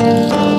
Thank you.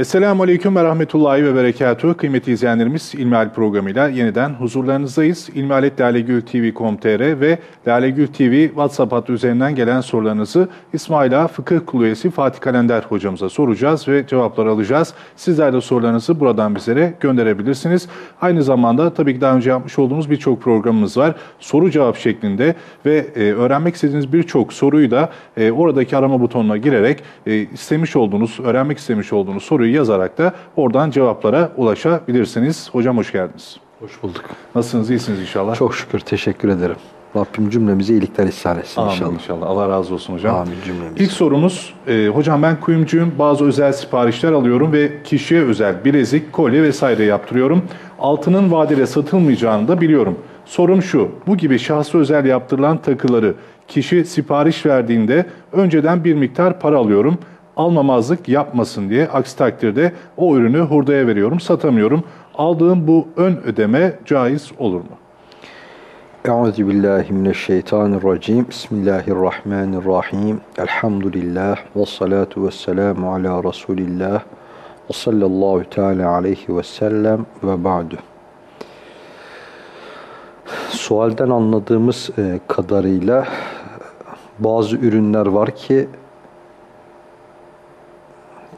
Esselamu Aleyküm ve Rahmetullahi ve Berekatuhu. Kıymetli izleyenlerimiz İlmihal programıyla yeniden huzurlarınızdayız. İlmihaletlalegültv.com.tr ve Lalegül TV WhatsApp hattı üzerinden gelen sorularınızı İsmaila Fıkıh Kulu üyesi Fatih Kalender hocamıza soracağız ve cevaplar alacağız. Sizler de sorularınızı buradan bizlere gönderebilirsiniz. Aynı zamanda tabii ki daha önce yapmış olduğumuz birçok programımız var. Soru cevap şeklinde ve e, öğrenmek istediğiniz birçok soruyu da e, oradaki arama butonuna girerek e, istemiş olduğunuz, öğrenmek istemiş olduğunuz soruyu yazarak da oradan cevaplara ulaşabilirsiniz. Hocam hoş geldiniz. Hoş bulduk. Nasılsınız? İyisiniz inşallah. Çok şükür. Teşekkür ederim. Rabbim cümlemize iyilikler ihsan etsin Amin inşallah. inşallah. Allah razı olsun hocam. Amin cümlemize. İlk sorumuz, e, hocam ben kuyumcuyum. Bazı özel siparişler alıyorum ve kişiye özel bilezik, kolye vesaire yaptırıyorum. Altının vadeli satılmayacağını da biliyorum. Sorum şu, bu gibi şahsı özel yaptırılan takıları kişi sipariş verdiğinde önceden bir miktar para alıyorum. Almamazlık yapmasın diye. Aksi takdirde o ürünü hurdaya veriyorum, satamıyorum. Aldığım bu ön ödeme caiz olur mu? Euzu billahi mineşşeytanirracim. Bismillahirrahmanirrahim. Elhamdülillah ve salatu vesselamu ala Resulillah ve sallallahu teala aleyhi ve sellem ve ba'du. Sualden anladığımız e, kadarıyla bazı ürünler var ki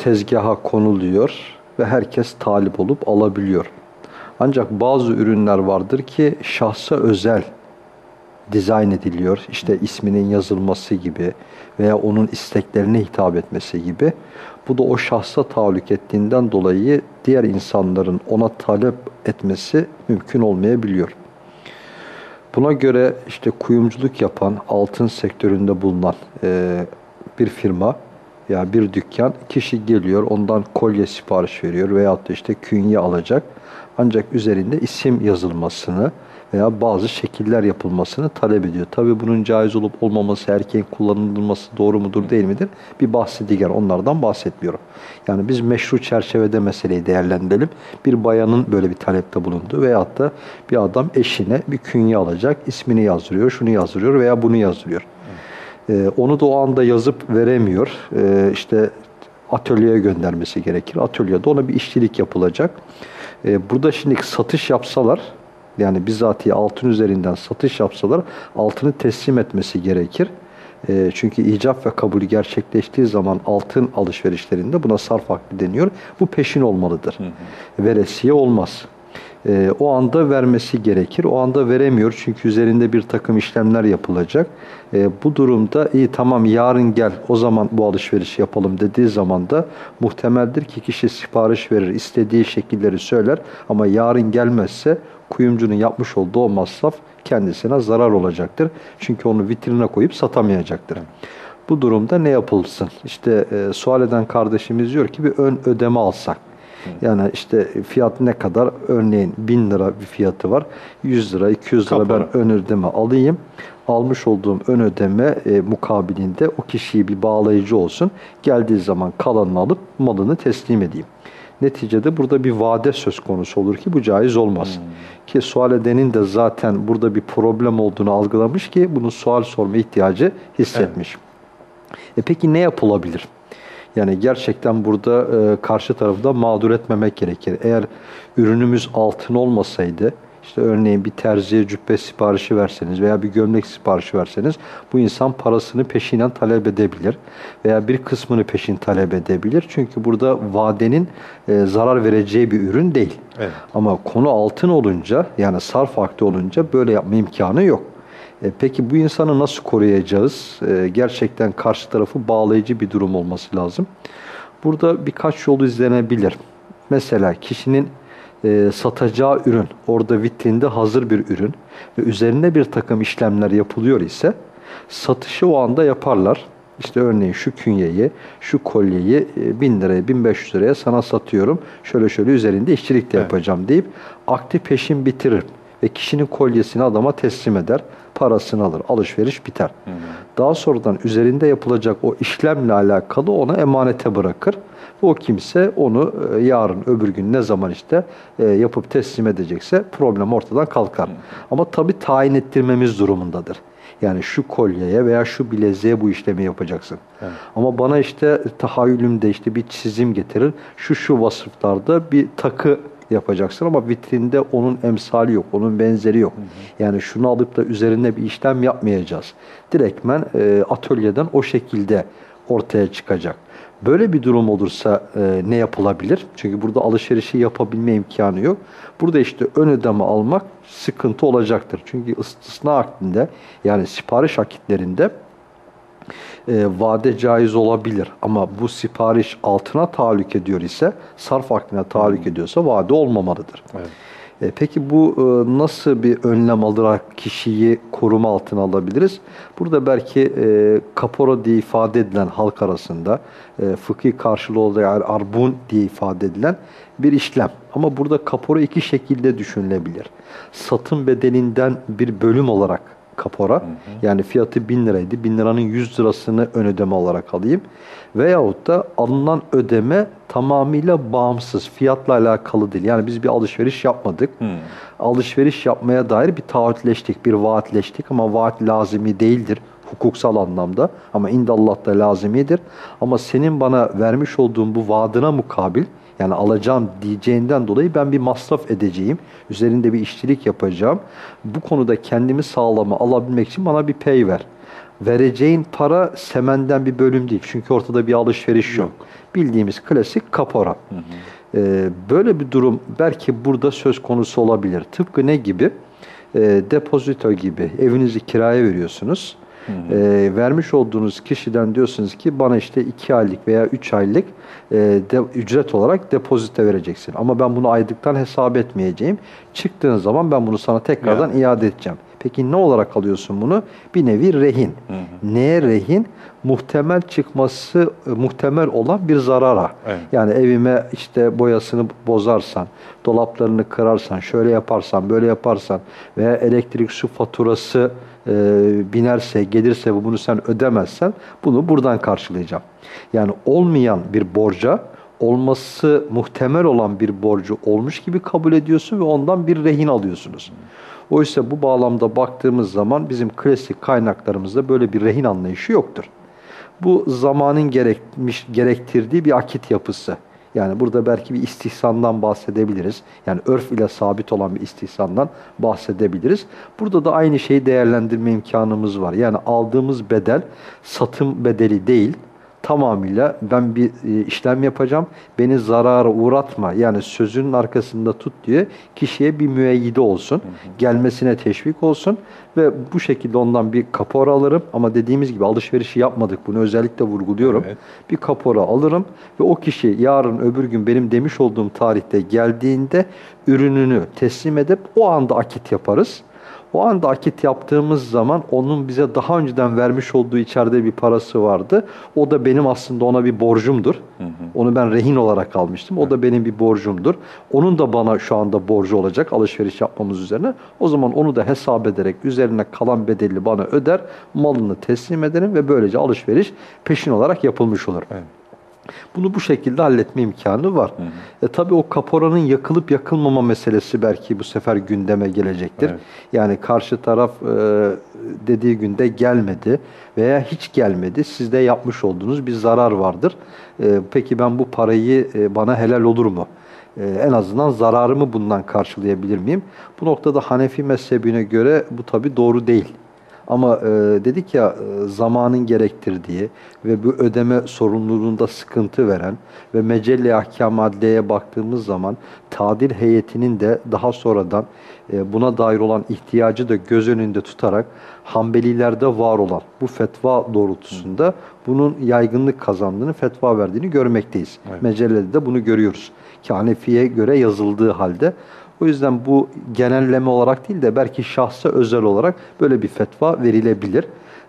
tezgaha konuluyor ve herkes talip olup alabiliyor. Ancak bazı ürünler vardır ki şahsa özel dizayn ediliyor. İşte isminin yazılması gibi veya onun isteklerine hitap etmesi gibi. Bu da o şahsa tahallük ettiğinden dolayı diğer insanların ona talep etmesi mümkün olmayabiliyor. Buna göre işte kuyumculuk yapan, altın sektöründe bulunan e, bir firma ya bir dükkan kişi geliyor ondan kolye sipariş veriyor veyahut da işte künye alacak. Ancak üzerinde isim yazılmasını veya bazı şekiller yapılmasını talep ediyor. Tabi bunun caiz olup olmaması, erkeğin kullanılması doğru mudur değil midir? Bir bahsi diğer onlardan bahsetmiyorum. Yani biz meşru çerçevede meseleyi değerlendirelim. Bir bayanın böyle bir talepte bulunduğu veyahut da bir adam eşine bir künye alacak, ismini yazdırıyor, şunu yazdırıyor veya bunu yazdırıyor. Ee, onu da o anda yazıp veremiyor. Ee, işte atölyeye göndermesi gerekir. Atölyede ona bir işçilik yapılacak. Ee, burada şimdi satış yapsalar, yani bizatihi altın üzerinden satış yapsalar altını teslim etmesi gerekir. E, çünkü icap ve kabul gerçekleştiği zaman altın alışverişlerinde buna sarf hakkı deniyor. Bu peşin olmalıdır. Hı hı. Veresiye olmaz e, o anda vermesi gerekir. O anda veremiyor çünkü üzerinde bir takım işlemler yapılacak. E, bu durumda iyi tamam yarın gel o zaman bu alışverişi yapalım dediği zaman da muhtemeldir ki kişi sipariş verir, istediği şekilleri söyler ama yarın gelmezse kuyumcunun yapmış olduğu o masraf kendisine zarar olacaktır. Çünkü onu vitrine koyup satamayacaktır. Bu durumda ne yapılsın? İşte e, sual eden kardeşimiz diyor ki bir ön ödeme alsak. Yani işte fiyat ne kadar? Örneğin 1000 lira bir fiyatı var. 100 lira, 200 lira Kapara. ben ön ödeme alayım. Almış olduğum ön ödeme e, mukabilinde o kişiyi bir bağlayıcı olsun. Geldiği zaman kalanını alıp malını teslim edeyim. Neticede burada bir vade söz konusu olur ki bu caiz olmaz. Hmm. Ki sual edenin de zaten burada bir problem olduğunu algılamış ki bunu sual sorma ihtiyacı hissetmiş. Evet. E peki ne yapılabilir? Yani gerçekten burada e, karşı tarafı da mağdur etmemek gerekir. Eğer ürünümüz altın olmasaydı, işte örneğin bir terziye cübbe siparişi verseniz veya bir gömlek siparişi verseniz bu insan parasını peşinen talep edebilir veya bir kısmını peşin talep edebilir. Çünkü burada vadenin e, zarar vereceği bir ürün değil. Evet. Ama konu altın olunca yani sarf vakti olunca böyle yapma imkanı yok. E, peki bu insanı nasıl koruyacağız? E, gerçekten karşı tarafı bağlayıcı bir durum olması lazım. Burada birkaç yol izlenebilir. Mesela kişinin e, satacağı ürün, orada vitrinde hazır bir ürün ve üzerine bir takım işlemler yapılıyor ise satışı o anda yaparlar. İşte örneğin şu künyeyi, şu kolyeyi 1000 liraya, 1500 liraya sana satıyorum. Şöyle şöyle üzerinde işçilik de yapacağım deyip aktif peşin bitirir ve kişinin kolyesini adama teslim eder. Parasını alır. Alışveriş biter. Daha sonradan üzerinde yapılacak o işlemle alakalı ona emanete bırakır. O kimse onu e, yarın öbür gün ne zaman işte e, yapıp teslim edecekse problem ortadan kalkar. Ama tabii tayin ettirmemiz durumundadır. Yani şu kolyeye veya şu bileziğe bu işlemi yapacaksın. Ama bana işte tahayyülümde işte bir çizim getirir. Şu şu vasıflarda bir takı yapacaksın ama vitrinde onun emsali yok, onun benzeri yok. Yani şunu alıp da üzerinde bir işlem yapmayacağız. Direktmen e, atölyeden o şekilde ortaya çıkacak. Böyle bir durum olursa e, ne yapılabilir? Çünkü burada alışverişi yapabilme imkanı yok. Burada işte ön ödeme almak sıkıntı olacaktır. Çünkü istisna akdinde yani sipariş akitlerinde e, vade caiz olabilir. Ama bu sipariş altına tahallük ediyor ise, sarf akdine tahallük ediyorsa vade olmamalıdır. Evet. E, peki bu e, nasıl bir önlem alarak kişiyi koruma altına alabiliriz? Burada belki e, kapora diye ifade edilen halk arasında e, fıkhi karşılığı olarak arbun diye ifade edilen bir işlem. Ama burada kapora iki şekilde düşünülebilir. Satın bedelinden bir bölüm olarak kapora. Yani fiyatı 1000 liraydı. 1000 liranın 100 lirasını ön ödeme olarak alayım. Veyahut da alınan ödeme tamamıyla bağımsız. Fiyatla alakalı değil. Yani biz bir alışveriş yapmadık. Alışveriş yapmaya dair bir taahhütleştik, bir vaatleştik ama vaat lazimi değildir hukuksal anlamda ama indallah'ta lazimidir. Ama senin bana vermiş olduğun bu vaadına mukabil yani alacağım diyeceğinden dolayı ben bir masraf edeceğim. Üzerinde bir işçilik yapacağım. Bu konuda kendimi sağlama alabilmek için bana bir pay ver. Vereceğin para semenden bir bölüm değil. Çünkü ortada bir alışveriş yok. Bildiğimiz klasik kapora. Ee, böyle bir durum belki burada söz konusu olabilir. Tıpkı ne gibi? Ee, depozito gibi. Evinizi kiraya veriyorsunuz. Ee, vermiş olduğunuz kişiden diyorsunuz ki bana işte 2 aylık veya 3 aylık e, de, ücret olarak depozite vereceksin. Ama ben bunu aylıktan hesap etmeyeceğim. Çıktığın zaman ben bunu sana tekrardan iade edeceğim. Peki ne olarak alıyorsun bunu? Bir nevi rehin. Neye rehin? Muhtemel çıkması e, muhtemel olan bir zarara. Evet. Yani evime işte boyasını bozarsan, dolaplarını kırarsan, şöyle yaparsan, böyle yaparsan veya elektrik su faturası e, binerse, gelirse ve bunu sen ödemezsen bunu buradan karşılayacağım. Yani olmayan bir borca olması muhtemel olan bir borcu olmuş gibi kabul ediyorsun ve ondan bir rehin alıyorsunuz. Oysa bu bağlamda baktığımız zaman bizim klasik kaynaklarımızda böyle bir rehin anlayışı yoktur. Bu zamanın gerekmiş, gerektirdiği bir akit yapısı. Yani burada belki bir istihsandan bahsedebiliriz. Yani örf ile sabit olan bir istihsandan bahsedebiliriz. Burada da aynı şeyi değerlendirme imkanımız var. Yani aldığımız bedel satım bedeli değil, tamamıyla ben bir e, işlem yapacağım. Beni zarara uğratma. Yani sözünün arkasında tut diye kişiye bir müeyyide olsun. Gelmesine teşvik olsun ve bu şekilde ondan bir kapora alırım. Ama dediğimiz gibi alışverişi yapmadık. Bunu özellikle vurguluyorum. Evet. Bir kapora alırım ve o kişi yarın öbür gün benim demiş olduğum tarihte geldiğinde ürününü teslim edip o anda akit yaparız. O anda akit yaptığımız zaman onun bize daha önceden vermiş olduğu içeride bir parası vardı. O da benim aslında ona bir borcumdur. Onu ben rehin olarak almıştım. O da benim bir borcumdur. Onun da bana şu anda borcu olacak alışveriş yapmamız üzerine. O zaman onu da hesap ederek üzerine kalan bedeli bana öder. Malını teslim ederim ve böylece alışveriş peşin olarak yapılmış olur. Evet. Bunu bu şekilde halletme imkanı var. E, tabii o kaporanın yakılıp yakılmama meselesi belki bu sefer gündeme gelecektir. Evet. Yani karşı taraf e, dediği günde gelmedi veya hiç gelmedi. Sizde yapmış olduğunuz bir zarar vardır. E, peki ben bu parayı e, bana helal olur mu? E, en azından zararımı bundan karşılayabilir miyim? Bu noktada Hanefi mezhebine göre bu tabii doğru değil. Ama e, dedik ya e, zamanın gerektirdiği ve bu ödeme sorumluluğunda sıkıntı veren ve Mecelle Ahkam Adliye'ye baktığımız zaman tadil heyetinin de daha sonradan e, buna dair olan ihtiyacı da göz önünde tutarak Hanbelilerde var olan bu fetva doğrultusunda bunun yaygınlık kazandığını, fetva verdiğini görmekteyiz. Evet. Mecellede de bunu görüyoruz. Ki Hanefi'ye göre yazıldığı halde o yüzden bu genelleme olarak değil de belki şahsa özel olarak böyle bir fetva verilebilir.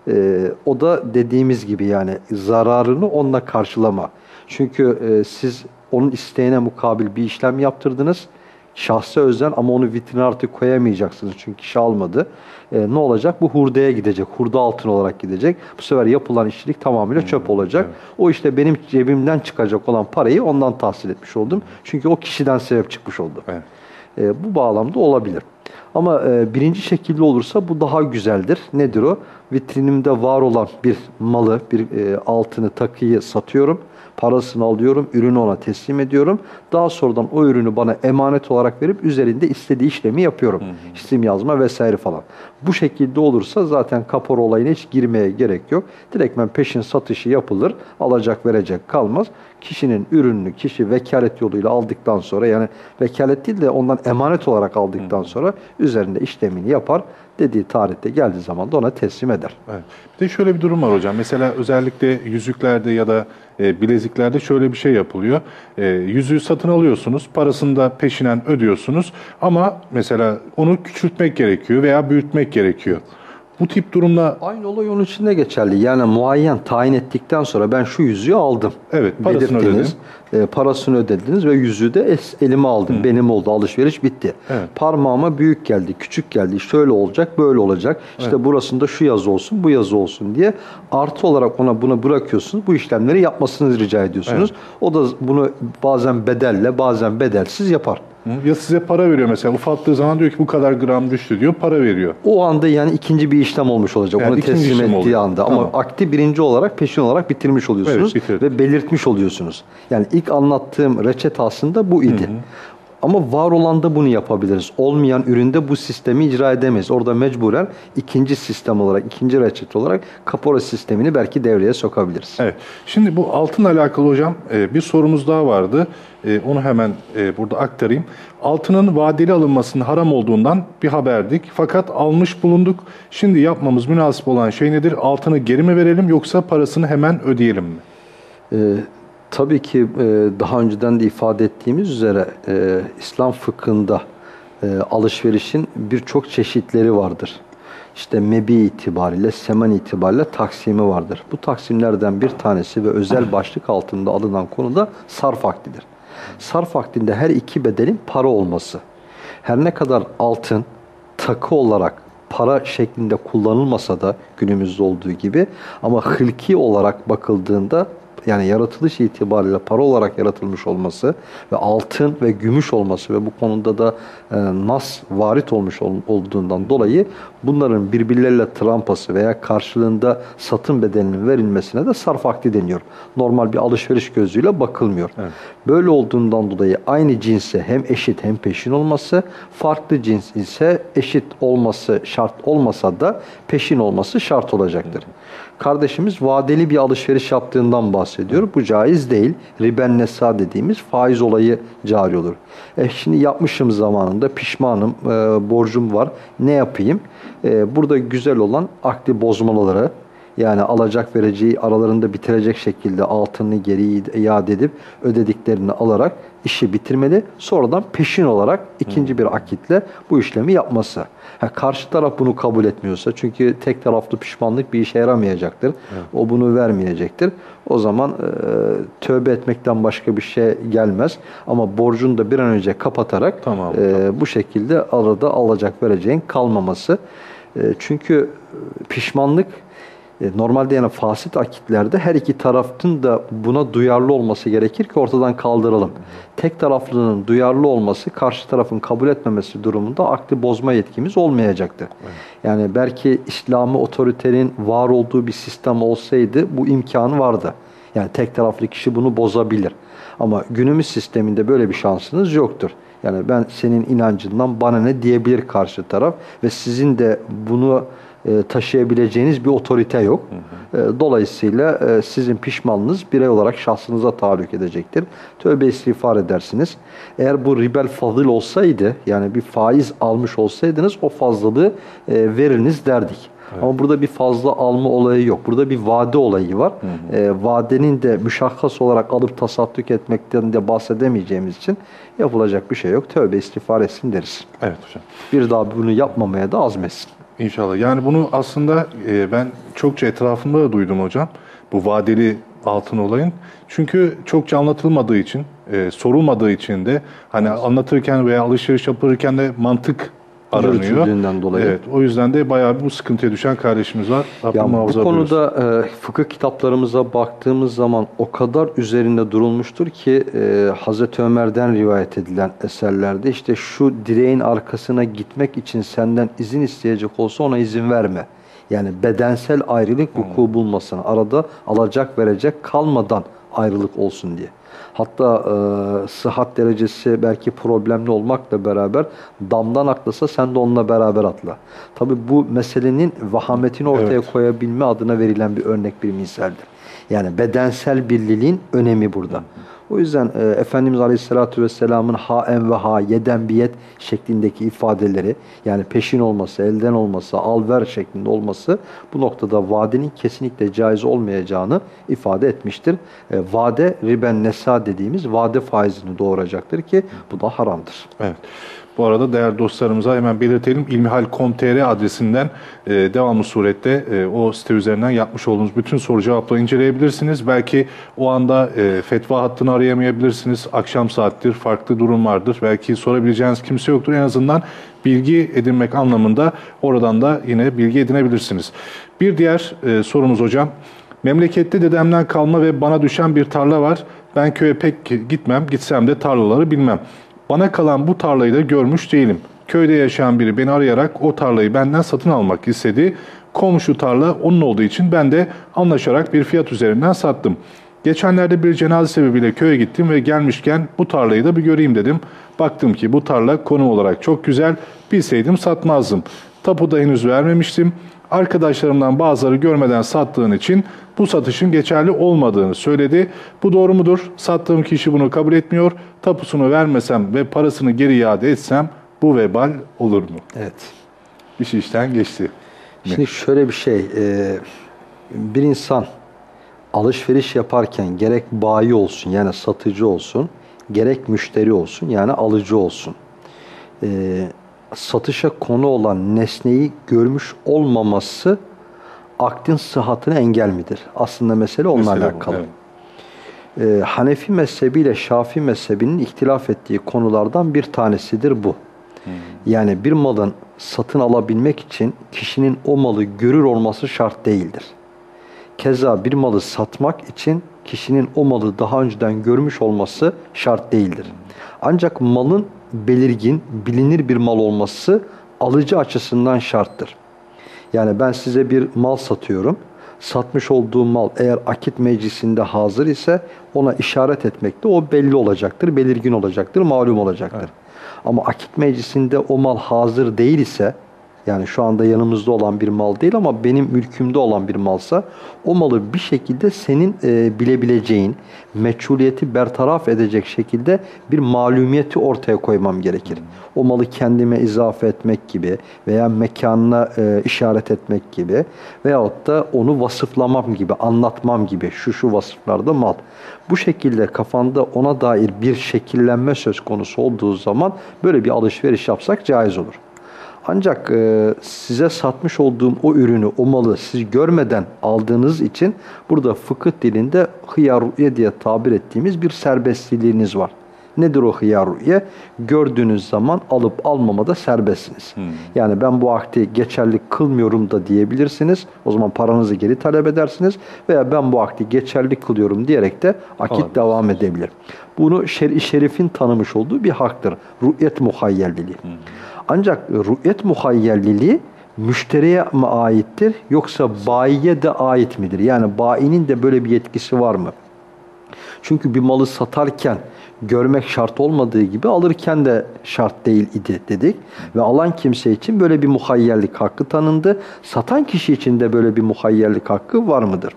Ee, o da dediğimiz gibi yani zararını onunla karşılama. Çünkü e, siz onun isteğine mukabil bir işlem yaptırdınız. Şahsa özel ama onu vitrine artık koyamayacaksınız çünkü kişi almadı. E, ne olacak? Bu hurdaya gidecek. Hurda altın olarak gidecek. Bu sefer yapılan işçilik tamamıyla çöp olacak. O işte benim cebimden çıkacak olan parayı ondan tahsil etmiş oldum. Çünkü o kişiden sebep çıkmış oldu. Evet. E, bu bağlamda olabilir. Ama e, birinci şekilde olursa bu daha güzeldir. Nedir o? Vitrinimde var olan bir malı, bir e, altını, takıyı satıyorum. Parasını alıyorum, ürünü ona teslim ediyorum. Daha sonradan o ürünü bana emanet olarak verip üzerinde istediği işlemi yapıyorum. İsim yazma vesaire falan. Bu şekilde olursa zaten kapor olayına hiç girmeye gerek yok. Direktmen peşin satışı yapılır. Alacak verecek kalmaz. Kişinin ürününü kişi vekalet yoluyla aldıktan sonra yani vekalet değil de ondan emanet olarak aldıktan sonra üzerinde işlemini yapar. Dediği tarihte geldiği zaman da ona teslim eder. Evet. Bir de şöyle bir durum var hocam. Mesela özellikle yüzüklerde ya da e, bileziklerde şöyle bir şey yapılıyor. E, yüzüğü satın alıyorsunuz, parasını da peşinen ödüyorsunuz ama mesela onu küçültmek gerekiyor veya büyütmek gerekiyor. Bu tip durumda Aynı olay onun için de geçerli. Yani muayyen tayin ettikten sonra ben şu yüzüğü aldım. Evet, parasını Belirttiniz, e, parasını ödediniz ve yüzüğü de es, elime aldım. Benim oldu. Alışveriş bitti. Evet. Parmağıma büyük geldi, küçük geldi. Şöyle olacak, böyle olacak. İşte burasında şu yazı olsun, bu yazı olsun diye artı olarak ona bunu bırakıyorsunuz. Bu işlemleri yapmasını rica ediyorsunuz. O da bunu bazen bedelle, bazen bedelsiz yapar. Hı? ya size para veriyor mesela ufalttığı zaman diyor ki bu kadar gram düştü diyor, para veriyor. O anda yani ikinci bir işlem olmuş olacak. Yani Onu ikinci teslim işlem ettiği oluyor. anda. Tamam. Ama akti birinci olarak peşin olarak bitirmiş oluyorsunuz. Evet, ve belirtmiş oluyorsunuz. Yani ilk anlattığım reçete aslında bu idi. Ama var olan da bunu yapabiliriz. Olmayan üründe bu sistemi icra edemeyiz. Orada mecburen ikinci sistem olarak, ikinci reçete olarak kapora sistemini belki devreye sokabiliriz. Evet. Şimdi bu altınla alakalı hocam e, bir sorumuz daha vardı. E, Onu hemen e, burada aktarayım. Altının vadeli alınmasının haram olduğundan bir haberdik. Fakat almış bulunduk. Şimdi yapmamız münasip olan şey nedir? Altını geri mi verelim yoksa parasını hemen ödeyelim mi? Ee, tabii ki e, daha önceden de ifade ettiğimiz üzere e, İslam fıkhında e, alışverişin birçok çeşitleri vardır. İşte mebi itibariyle, semen itibariyle taksimi vardır. Bu taksimlerden bir tanesi ve özel başlık altında alınan konu da sarf akdidir. Sarf akdinde her iki bedelin para olması. Her ne kadar altın takı olarak para şeklinde kullanılmasa da günümüzde olduğu gibi ama hılki olarak bakıldığında yani yaratılış itibariyle para olarak yaratılmış olması ve altın ve gümüş olması ve bu konuda da e, nas varit olmuş ol- olduğundan dolayı bunların birbirleriyle trampası veya karşılığında satın bedelinin verilmesine de sarf akdi deniyor. Normal bir alışveriş gözüyle bakılmıyor. Böyle olduğundan dolayı aynı cinse hem eşit hem peşin olması, farklı cins ise eşit olması şart olmasa da peşin olması şart olacaktır. Kardeşimiz vadeli bir alışveriş yaptığından bahsediyor. Bu caiz değil. Riben nesa dediğimiz faiz olayı cari olur. E şimdi yapmışım zamanında pişmanım, e, borcum var. Ne yapayım? E, burada güzel olan akli bozmaları, yani alacak vereceği aralarında bitirecek şekilde altını geri iade edip ödediklerini alarak işi bitirmeli. Sonradan peşin olarak ikinci bir akitle bu işlemi yapması. Ha, karşı taraf bunu kabul etmiyorsa çünkü tek taraflı pişmanlık bir işe yaramayacaktır. O bunu vermeyecektir. O zaman e, tövbe etmekten başka bir şey gelmez. Ama borcunu da bir an önce kapatarak Tamam, e, bu şekilde arada alacak vereceğin kalmaması. E, çünkü e, pişmanlık Normalde yani fasit akitlerde her iki tarafın da buna duyarlı olması gerekir ki ortadan kaldıralım. Tek taraflının duyarlı olması karşı tarafın kabul etmemesi durumunda akli bozma yetkimiz olmayacaktır. Yani belki İslami otoritenin var olduğu bir sistem olsaydı bu imkanı vardı. Yani tek taraflı kişi bunu bozabilir. Ama günümüz sisteminde böyle bir şansınız yoktur. Yani ben senin inancından bana ne diyebilir karşı taraf ve sizin de bunu e, taşıyabileceğiniz bir otorite yok. E, Dolayısıyla e, sizin pişmanlığınız birey olarak şahsınıza tahallük edecektir. Tövbe istiğfar edersiniz. Eğer bu ribel fazıl olsaydı yani bir faiz almış olsaydınız o fazlalığı e, veriniz derdik. Ama burada bir fazla alma olayı yok. Burada bir vade olayı var. E, vadenin de müşahhas olarak alıp tasaddük etmekten de bahsedemeyeceğimiz için yapılacak bir şey yok. Tövbe istiğfar etsin deriz. Evet hocam. Bir daha bunu yapmamaya da azmetsin. İnşallah. Yani bunu aslında e, ben çokça etrafımda da duydum hocam. Bu vadeli altın olayın. Çünkü çokça anlatılmadığı için, e, sorulmadığı için de hani anlatırken veya alışveriş yapılırken de mantık aranıyor. Dolayı. Evet, o yüzden de bayağı bir bu sıkıntıya düşen kardeşimiz var. Rabbim Ya bu konuda e, fıkıh kitaplarımıza baktığımız zaman o kadar üzerinde durulmuştur ki e, Hazreti Ömer'den rivayet edilen eserlerde işte şu direğin arkasına gitmek için senden izin isteyecek olsa ona izin verme. Yani bedensel ayrılık vuku bulmasın. Arada alacak verecek kalmadan ayrılık olsun diye. Hatta e, sıhhat derecesi belki problemli olmakla beraber damdan atlasa sen de onunla beraber atla. Tabi bu meselenin vahametini ortaya Evet. koyabilme adına verilen bir örnek bir misaldir. Yani bedensel birliliğin önemi burada. O yüzden e, Efendimiz Aleyhisselatü Vesselam'ın haen ve ha yeden biyet şeklindeki ifadeleri yani peşin olması, elden olması, al ver şeklinde olması bu noktada vadenin kesinlikle caiz olmayacağını ifade etmiştir. E, vade riben nesa dediğimiz vade faizini doğuracaktır ki bu da haramdır. Evet. Bu arada değerli dostlarımıza hemen belirtelim. ilmihal.com.tr adresinden e, devamlı surette e, o site üzerinden yapmış olduğunuz bütün soru cevapları inceleyebilirsiniz. Belki o anda e, fetva hattını arayamayabilirsiniz. Akşam saattir, farklı durum vardır. Belki sorabileceğiniz kimse yoktur. En azından bilgi edinmek anlamında oradan da yine bilgi edinebilirsiniz. Bir diğer e, sorumuz hocam. Memlekette dedemden kalma ve bana düşen bir tarla var. Ben köye pek gitmem, gitsem de tarlaları bilmem. Bana kalan bu tarlayı da görmüş değilim. Köyde yaşayan biri beni arayarak o tarlayı benden satın almak istedi. Komşu tarla onun olduğu için ben de anlaşarak bir fiyat üzerinden sattım. Geçenlerde bir cenaze sebebiyle köye gittim ve gelmişken bu tarlayı da bir göreyim dedim. Baktım ki bu tarla konum olarak çok güzel. Bilseydim satmazdım. Tapu da henüz vermemiştim. Arkadaşlarımdan bazıları görmeden sattığın için bu satışın geçerli olmadığını söyledi. Bu doğru mudur? Sattığım kişi bunu kabul etmiyor. Tapusunu vermesem ve parasını geri iade etsem bu vebal olur mu? Evet. İş işten geçti. Şimdi şöyle bir şey, e, bir insan alışveriş yaparken gerek bayi olsun yani satıcı olsun, gerek müşteri olsun yani alıcı olsun. E, satışa konu olan nesneyi görmüş olmaması akdin sıhhatine engel midir? Aslında mesele onunla Mesele bu, alakalı. evet. E, Hanefi mezhebi ile Şafii mezhebinin ihtilaf ettiği konulardan bir tanesidir bu. Yani bir malın satın alabilmek için kişinin o malı görür olması şart değildir. Keza bir malı satmak için kişinin o malı daha önceden görmüş olması şart değildir. Ancak malın belirgin, bilinir bir mal olması alıcı açısından şarttır. Yani ben size bir mal satıyorum. Satmış olduğum mal eğer akit meclisinde hazır ise ona işaret etmekte o belli olacaktır, belirgin olacaktır, malum olacaktır. Ama akit meclisinde o mal hazır değil ise yani şu anda yanımızda olan bir mal değil ama benim mülkümde olan bir malsa o malı bir şekilde senin e, bilebileceğin, meçhuliyeti bertaraf edecek şekilde bir malumiyeti ortaya koymam gerekir. O malı kendime izafe etmek gibi veya mekanına e, işaret etmek gibi veyahut da onu vasıflamam gibi, anlatmam gibi şu şu vasıflarda mal. Bu şekilde kafanda ona dair bir şekillenme söz konusu olduğu zaman böyle bir alışveriş yapsak caiz olur. Ancak e, size satmış olduğum o ürünü, o malı siz görmeden aldığınız için burada fıkıh dilinde hıyarruye diye tabir ettiğimiz bir serbestliliğiniz var. Nedir o hıyarruye? Gördüğünüz zaman alıp almamada serbestsiniz. Yani ben bu akdi geçerli kılmıyorum da diyebilirsiniz. O zaman paranızı geri talep edersiniz. Veya ben bu akdi geçerli kılıyorum diyerek de akit Alabilirsiniz. devam edebilir. Bunu şer-i şerifin tanımış olduğu bir haktır. Rü'yet muhayyelliliği. Ancak rü'yet muhayyelliliği müşteriye mi aittir yoksa bayiye de ait midir? Yani bayinin de böyle bir yetkisi var mı? Çünkü bir malı satarken görmek şart olmadığı gibi alırken de şart değil idi dedik. Ve alan kimse için böyle bir muhayyerlik hakkı tanındı. Satan kişi için de böyle bir muhayyerlik hakkı var mıdır?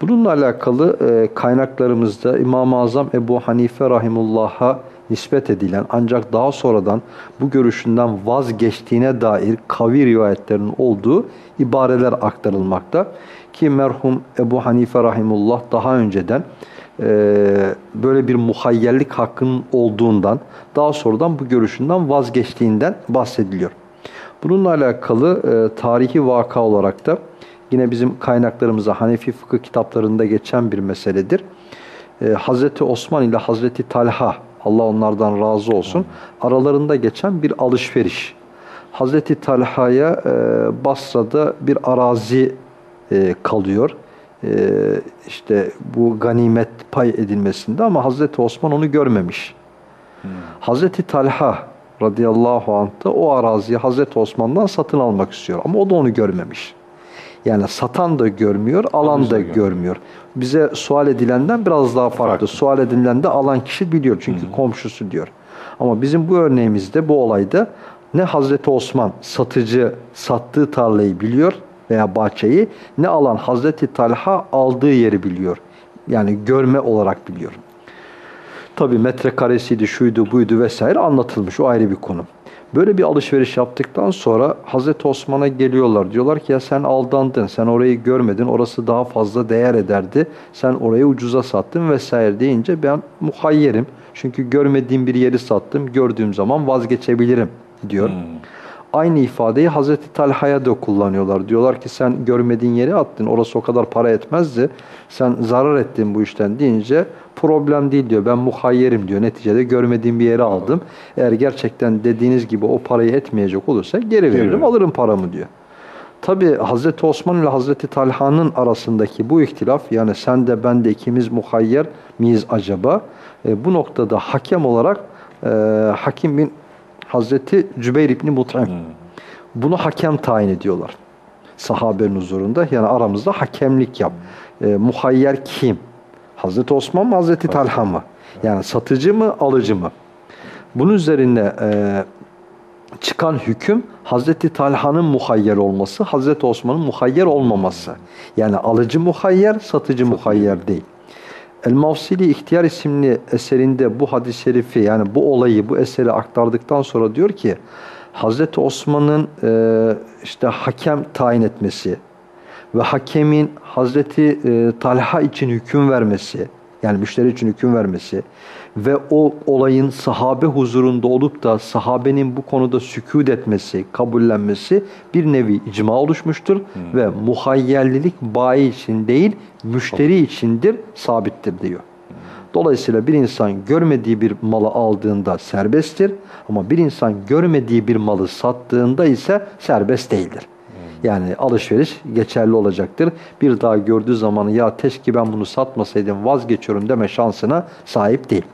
Bununla alakalı e, kaynaklarımızda İmam-ı Azam Ebu Hanife Rahimullah'a nispet edilen ancak daha sonradan bu görüşünden vazgeçtiğine dair kavi rivayetlerin olduğu ibareler aktarılmakta. Ki merhum Ebu Hanife Rahimullah daha önceden e, böyle bir muhayyerlik hakkının olduğundan daha sonradan bu görüşünden vazgeçtiğinden bahsediliyor. Bununla alakalı e, tarihi vaka olarak da Yine bizim kaynaklarımıza Hanefi fıkıh kitaplarında geçen bir meseledir. Ee, Hazreti Osman ile Hazreti Talha, Allah onlardan razı olsun, aralarında geçen bir alışveriş. Hazreti Talha'ya e, Basra'da bir arazi e, kalıyor. E, işte bu ganimet pay edilmesinde ama Hazreti Osman onu görmemiş. Hazreti Talha radıyallahu anh da o araziyi Hazreti Osman'dan satın almak istiyor ama o da onu görmemiş. Yani satan da görmüyor, alan da görmüyor. Bize sual edilenden biraz daha farklı. Farklı. Sual edilen de alan kişi biliyor çünkü komşusu diyor. Ama bizim bu örneğimizde, bu olayda ne Hazreti Osman satıcı sattığı tarlayı biliyor veya bahçeyi ne alan Hazreti Talha aldığı yeri biliyor. Yani görme olarak biliyor. Tabi metrekaresiydi, şuydu, buydu vesaire anlatılmış. O ayrı bir konu. Böyle bir alışveriş yaptıktan sonra Hazreti Osman'a geliyorlar. Diyorlar ki ya sen aldandın, sen orayı görmedin, orası daha fazla değer ederdi. Sen orayı ucuza sattın vesaire deyince ben muhayyerim. Çünkü görmediğim bir yeri sattım, gördüğüm zaman vazgeçebilirim diyor. Aynı ifadeyi Hazreti Talha'ya da kullanıyorlar. Diyorlar ki sen görmediğin yeri attın. Orası o kadar para etmezdi. Sen zarar ettin bu işten deyince problem değil diyor. Ben muhayyerim diyor. Neticede görmediğim bir yeri aldım. Eğer gerçekten dediğiniz gibi o parayı etmeyecek olursa geri veririm alırım paramı diyor. Tabi Hazreti Osman ile Hazreti Talha'nın arasındaki bu ihtilaf yani sen de ben de ikimiz muhayyer miyiz acaba? E, bu noktada hakem olarak e, Hakim bin Hazreti Cübeyr İbni Mut'im. Bunu hakem tayin ediyorlar. Sahabenin huzurunda. Yani aramızda hakemlik yap. E, muhayyer kim? Hazreti Osman mı Hazreti Talha mı? Yani satıcı mı alıcı mı? Bunun üzerine e, çıkan hüküm Hazreti Talha'nın muhayyer olması, Hazreti Osman'ın muhayyer olmaması. Yani alıcı muhayyer, satıcı muhayyer değil. El-Mavsili İhtiyar isimli eserinde bu hadis-i şerifi yani bu olayı, bu eseri aktardıktan sonra diyor ki Hazreti Osman'ın e, işte hakem tayin etmesi ve hakemin Hazreti e, Talha için hüküm vermesi yani müşteri için hüküm vermesi ve o olayın sahabe huzurunda olup da sahabenin bu konuda sükût etmesi, kabullenmesi bir nevi icma oluşmuştur ve muhayyerlilik bayi için değil müşteri içindir, sabittir diyor. Dolayısıyla bir insan görmediği bir malı aldığında serbesttir ama bir insan görmediği bir malı sattığında ise serbest değildir. Yani alışveriş geçerli olacaktır. Bir daha gördüğü zaman ya teşke ben bunu satmasaydım vazgeçiyorum deme şansına sahip değil.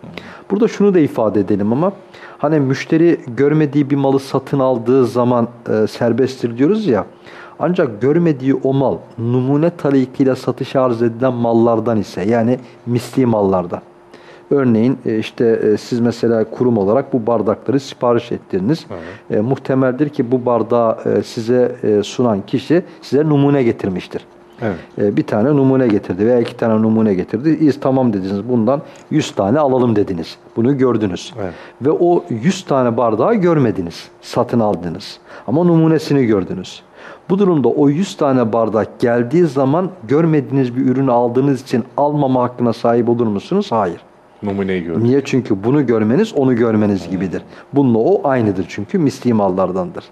Burada şunu da ifade edelim ama hani müşteri görmediği bir malı satın aldığı zaman e, serbesttir diyoruz ya. Ancak görmediği o mal numune talikiyle satış arz edilen mallardan ise yani misli mallardan. Örneğin e, işte e, siz mesela kurum olarak bu bardakları sipariş ettiniz. E, muhtemeldir ki bu bardağı e, size e, sunan kişi size numune getirmiştir. Evet. E, bir tane numune getirdi veya iki tane numune getirdi. İz tamam dediniz bundan 100 tane alalım dediniz. Bunu gördünüz. Evet. Ve o 100 tane bardağı görmediniz. Satın aldınız. Ama numunesini gördünüz. Bu durumda o 100 tane bardak geldiği zaman görmediğiniz bir ürünü aldığınız için almama hakkına sahip olur musunuz? Hayır. Numuneyi gördüm. Niye? Çünkü bunu görmeniz onu görmeniz gibidir. Bununla o aynıdır çünkü misli mallardandır.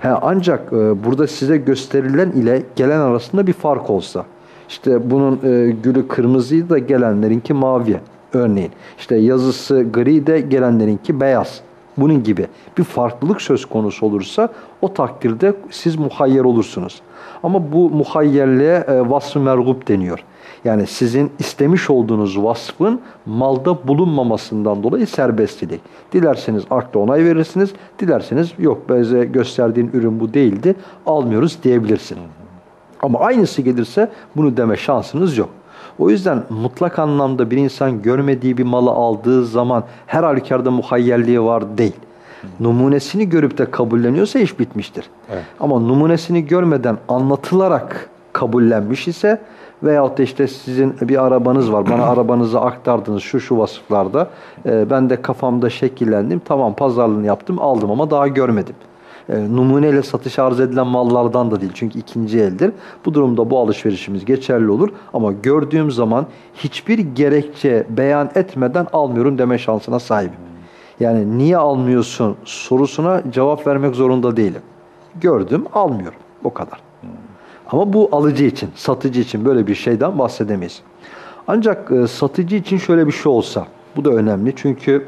He, ancak e, burada size gösterilen ile gelen arasında bir fark olsa. İşte bunun e, gülü kırmızıydı da gelenlerinki mavi örneğin. İşte yazısı gri de gelenlerinki beyaz. Bunun gibi bir farklılık söz konusu olursa o takdirde siz muhayyer olursunuz. Ama bu muhayyerliğe e, vasf-ı mergub deniyor. Yani sizin istemiş olduğunuz vasfın malda bulunmamasından dolayı serbestlik. Dilerseniz akla onay verirsiniz, dilerseniz yok bize gösterdiğin ürün bu değildi, almıyoruz diyebilirsin. Ama aynısı gelirse bunu deme şansınız yok. O yüzden mutlak anlamda bir insan görmediği bir malı aldığı zaman her halükarda muhayyerliği var değil. Numunesini görüp de kabulleniyorsa iş bitmiştir. Evet. Ama numunesini görmeden anlatılarak kabullenmiş ise veyahut da işte sizin bir arabanız var. Bana arabanızı aktardınız şu şu vasıflarda. Ee, ben de kafamda şekillendim. Tamam pazarlığını yaptım aldım ama daha görmedim. E, numuneyle satış arz edilen mallardan da değil. Çünkü ikinci eldir. Bu durumda bu alışverişimiz geçerli olur. Ama gördüğüm zaman hiçbir gerekçe beyan etmeden almıyorum deme şansına sahibim. Yani niye almıyorsun sorusuna cevap vermek zorunda değilim. Gördüm almıyorum. O kadar. Ama bu alıcı için, satıcı için böyle bir şeyden bahsedemeyiz. Ancak e, satıcı için şöyle bir şey olsa, bu da önemli çünkü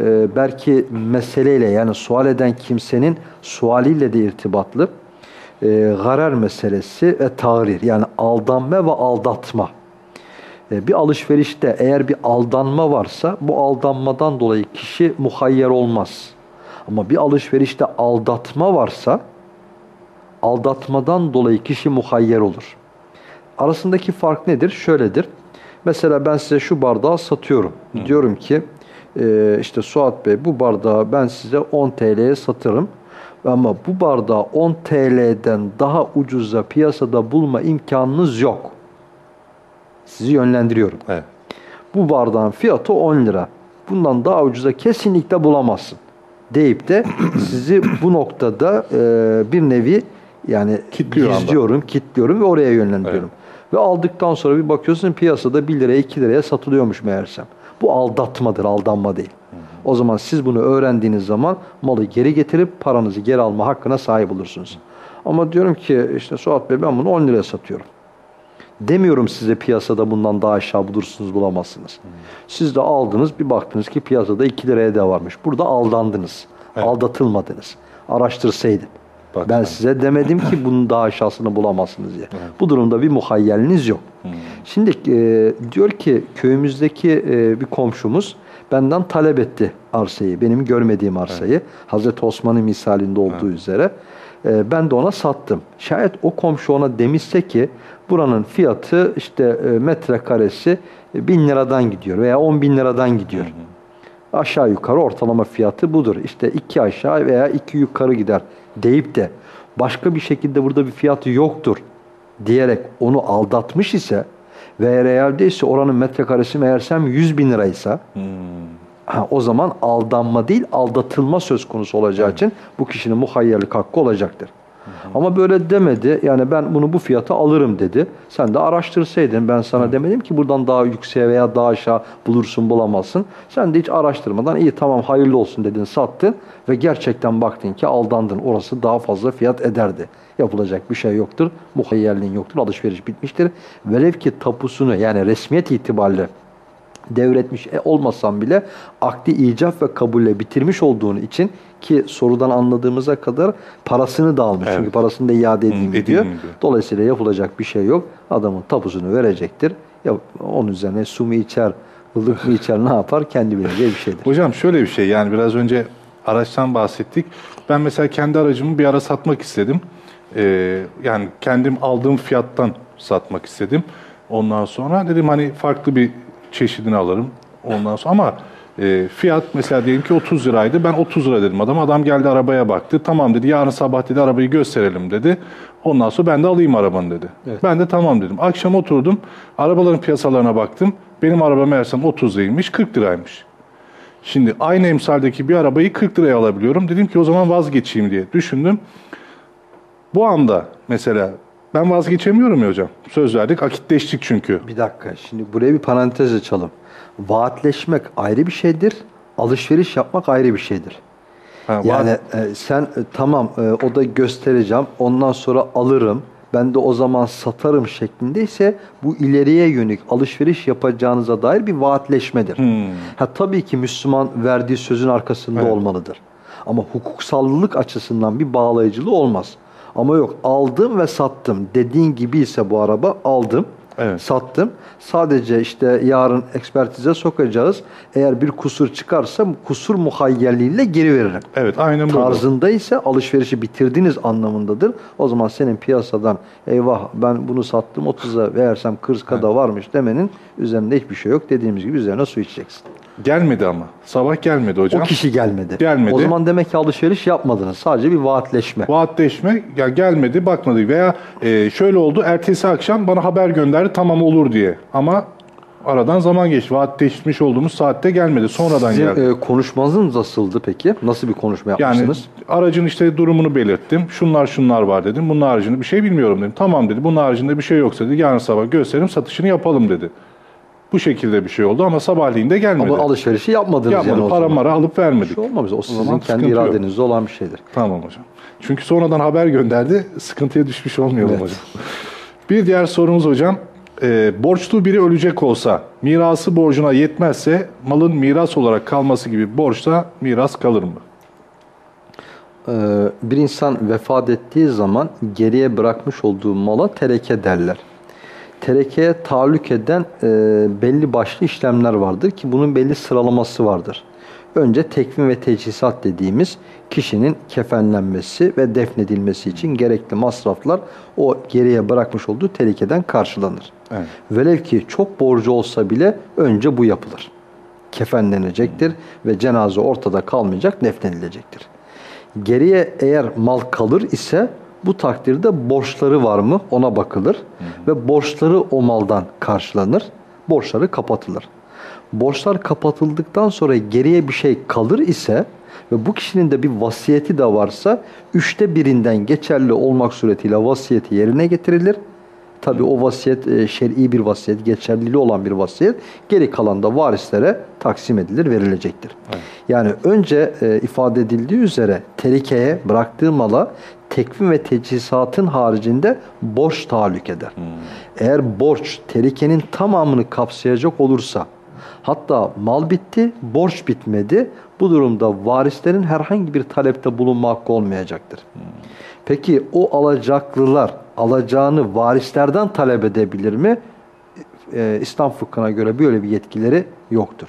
e, belki meseleyle yani sual eden kimsenin sualiyle de irtibatlı e, garar meselesi ve tağrir yani aldanma ve aldatma. E, bir alışverişte eğer bir aldanma varsa bu aldanmadan dolayı kişi muhayyer olmaz. Ama bir alışverişte aldatma varsa aldatmadan dolayı kişi muhayyer olur. Arasındaki fark nedir? Şöyledir. Mesela ben size şu bardağı satıyorum. Hı. Diyorum ki e, işte Suat Bey bu bardağı ben size 10 TL'ye satırım. Ama bu bardağı 10 TL'den daha ucuza piyasada bulma imkanınız yok. Sizi yönlendiriyorum. Evet. Bu bardağın fiyatı 10 lira. Bundan daha ucuza kesinlikle bulamazsın. Deyip de sizi bu noktada e, bir nevi yani Kitliyor gizliyorum, anda. kitliyorum ve oraya yönlendiriyorum. Evet. Ve aldıktan sonra bir bakıyorsun piyasada 1 liraya 2 liraya satılıyormuş meğersem. Bu aldatmadır, aldanma değil. O zaman siz bunu öğrendiğiniz zaman malı geri getirip paranızı geri alma hakkına sahip olursunuz. Ama diyorum ki işte Suat Bey ben bunu 10 liraya satıyorum. Demiyorum size piyasada bundan daha aşağı bulursunuz bulamazsınız. Siz de aldınız bir baktınız ki piyasada 2 liraya da varmış. Burada aldandınız. Evet. Aldatılmadınız. Araştırsaydın. Bak ben size demedim ki bunun daha aşağısını bulamazsınız diye. Evet. Bu durumda bir muhayyeliniz yok. Hmm. Şimdi e, diyor ki köyümüzdeki e, bir komşumuz benden talep etti arsayı. Benim görmediğim arsayı. Evet. Hazreti Osman'ın misalinde olduğu evet. üzere. E, ben de ona sattım. Şayet o komşu ona demişse ki buranın fiyatı işte e, metrekaresi e, bin liradan gidiyor veya on bin liradan gidiyor. Hı hı. Aşağı yukarı ortalama fiyatı budur. İşte iki aşağı veya iki yukarı gider deyip de başka bir şekilde burada bir fiyatı yoktur diyerek onu aldatmış ise ve realde ise oranın metrekaresi meğersem 100 bin liraysa hmm. ha, o zaman aldanma değil aldatılma söz konusu olacağı evet. için bu kişinin muhayyerlik hakkı olacaktır. Ama böyle demedi. Yani ben bunu bu fiyata alırım dedi. Sen de araştırsaydın. Ben sana Hı. demedim ki buradan daha yükseğe veya daha aşağı bulursun bulamazsın. Sen de hiç araştırmadan iyi tamam hayırlı olsun dedin sattın ve gerçekten baktın ki aldandın. Orası daha fazla fiyat ederdi. Yapılacak bir şey yoktur. Muhayyerliğin yoktur. Alışveriş bitmiştir. Velev ki tapusunu yani resmiyet itibariyle devretmiş e, olmasam bile akdi icap ve kabulle bitirmiş olduğunu için ki sorudan anladığımıza kadar parasını da almış. Evet. Çünkü parasını da iade edeyim Hı, diyor. Dolayısıyla yapılacak bir şey yok. Adamın tapusunu verecektir. Ya, onun üzerine su mu içer, ılık mı içer ne yapar kendi bileceği bir şeydir. Hocam şöyle bir şey yani biraz önce araçtan bahsettik. Ben mesela kendi aracımı bir ara satmak istedim. Ee, yani kendim aldığım fiyattan satmak istedim. Ondan sonra dedim hani farklı bir çeşidini alırım. Ondan sonra ama e, fiyat mesela diyelim ki 30 liraydı. Ben 30 lira dedim adam. Adam geldi arabaya baktı. Tamam dedi yarın sabah dedi arabayı gösterelim dedi. Ondan sonra ben de alayım arabanı dedi. Evet. Ben de tamam dedim. Akşam oturdum. Arabaların piyasalarına baktım. Benim arabam meğersem 30 liraymış 40 liraymış. Şimdi aynı emsaldeki bir arabayı 40 liraya alabiliyorum. Dedim ki o zaman vazgeçeyim diye düşündüm. Bu anda mesela ben vazgeçemiyorum ya hocam. Söz verdik, akitleştik çünkü. Bir dakika, şimdi buraya bir parantez açalım. Vaatleşmek ayrı bir şeydir, alışveriş yapmak ayrı bir şeydir. Ha, yani e, sen e, tamam e, o da göstereceğim, ondan sonra alırım, ben de o zaman satarım şeklindeyse bu ileriye yönelik alışveriş yapacağınıza dair bir vaatleşmedir. Hmm. Ha tabii ki Müslüman verdiği sözün arkasında evet. olmalıdır. Ama hukuksallılık açısından bir bağlayıcılığı olmaz. Ama yok aldım ve sattım. Dediğin gibi ise bu araba aldım. Evet. Sattım. Sadece işte yarın ekspertize sokacağız. Eğer bir kusur çıkarsa kusur muhayyerliğiyle geri veririm. Evet aynen böyle. Tarzında ise alışverişi bitirdiniz anlamındadır. O zaman senin piyasadan eyvah ben bunu sattım 30'a versem 40'a da varmış demenin üzerinde hiçbir şey yok. Dediğimiz gibi üzerine su içeceksin. Gelmedi ama. Sabah gelmedi hocam. O kişi gelmedi. Gelmedi. O zaman demek ki alışveriş yapmadınız. Sadece bir vaatleşme. Vaatleşme ya gelmedi bakmadı veya e, şöyle oldu ertesi akşam bana haber gönderdi tamam olur diye. Ama aradan zaman geçti. Vaatleşmiş olduğumuz saatte gelmedi. Sonradan Sizin, geldi. E, konuşmanız nasıldı peki? Nasıl bir konuşma yapmışsınız? Yani aracın işte durumunu belirttim. Şunlar şunlar var dedim. Bunun haricinde bir şey bilmiyorum dedim. Tamam dedi. Bunun haricinde bir şey yoksa dedi. Yarın sabah gösterim satışını yapalım dedi. Bu şekilde bir şey oldu ama sabahleyin de gelmedi. Ama alışverişi yapmadınız Yapmadı, yani o para mara alıp vermedik. Bir şey olmamış. O sizin kendi sıkıntı yok. iradenizde olan bir şeydir. Tamam hocam. Çünkü sonradan haber gönderdi. Sıkıntıya düşmüş olmayalım Evet. hocam. Bir diğer sorumuz hocam. Ee, borçlu biri ölecek olsa, mirası borcuna yetmezse malın miras olarak kalması gibi borçta miras kalır mı? Ee, bir insan vefat ettiği zaman geriye bırakmış olduğu mala tereke derler. Terekeye tahallük eden e, belli başlı işlemler vardır ki bunun belli sıralaması vardır. Önce tekvin ve teçhizat dediğimiz kişinin kefenlenmesi ve defnedilmesi için gerekli masraflar o geriye bırakmış olduğu terekeden karşılanır. Evet. Velev ki çok borcu olsa bile önce bu yapılır. Kefenlenecektir ve cenaze ortada kalmayacak, defnedilecektir. Geriye eğer mal kalır ise bu takdirde borçları var mı ona bakılır ve borçları o maldan karşılanır, borçları kapatılır. Borçlar kapatıldıktan sonra geriye bir şey kalır ise ve bu kişinin de bir vasiyeti de varsa üçte birinden geçerli olmak suretiyle vasiyeti yerine getirilir. Tabi o vasiyet e, şer'i bir vasiyet, geçerliliği olan bir vasiyet. Geri kalan da varislere taksim edilir, verilecektir. Yani önce e, ifade edildiği üzere terikeye bıraktığı mala tekvim ve teçhizatın haricinde borç tahallük eder. Eğer borç terikenin tamamını kapsayacak olursa hatta mal bitti, borç bitmedi. Bu durumda varislerin herhangi bir talepte bulunma hakkı olmayacaktır. Peki o alacaklılar alacağını varislerden talep edebilir mi? Ee, İslam fıkhına göre böyle bir yetkileri yoktur.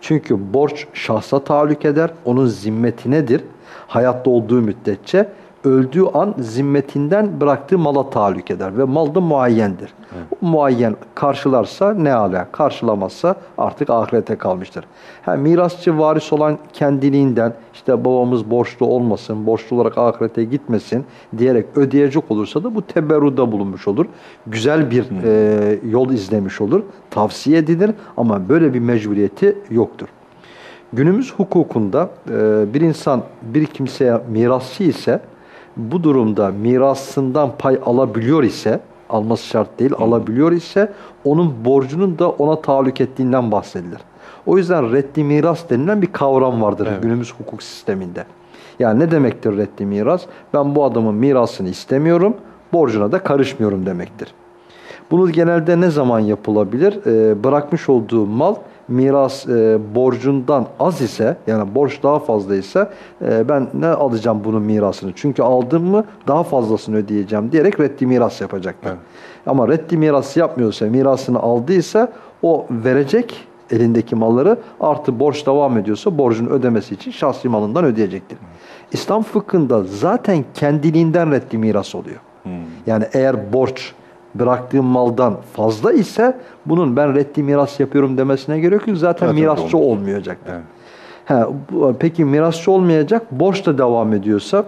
Çünkü borç şahsa tahallük eder, onun zimmetinedir. Hayatta olduğu müddetçe öldüğü an zimmetinden bıraktığı mala tahallük eder ve mal da muayyendir. O muayyen karşılarsa ne ala, karşılamazsa artık ahirete kalmıştır. Ha, mirasçı varis olan kendiliğinden işte babamız borçlu olmasın, borçlu olarak ahirete gitmesin diyerek ödeyecek olursa da bu teberruda bulunmuş olur. Güzel bir e, yol izlemiş olur. Tavsiye edilir ama böyle bir mecburiyeti yoktur. Günümüz hukukunda e, bir insan bir kimseye mirasçı ise bu durumda mirasından pay alabiliyor ise alması şart değil alabiliyor ise onun borcunun da ona tahallük ettiğinden bahsedilir. O yüzden reddi miras denilen bir kavram vardır Evet. günümüz hukuk sisteminde. Yani ne demektir reddi miras? Ben bu adamın mirasını istemiyorum, borcuna da karışmıyorum demektir. Bunu genelde ne zaman yapılabilir? Ee, bırakmış olduğu mal miras e, borcundan az ise yani borç daha fazla ise e, ben ne alacağım bunun mirasını? Çünkü aldım mı daha fazlasını ödeyeceğim diyerek reddi miras yapacaktır. Evet. Ama reddi miras yapmıyorsa, mirasını aldıysa o verecek elindeki malları artı borç devam ediyorsa borcunu ödemesi için şahsi malından ödeyecektir. İslam fıkhında zaten kendiliğinden reddi miras oluyor. Yani eğer borç bıraktığım maldan fazla ise bunun ben reddi miras yapıyorum demesine gerek yok. Zaten Zaten mirasçı olmaz. olmayacaktır. Evet. Ha, peki mirasçı olmayacak, borç da devam ediyorsa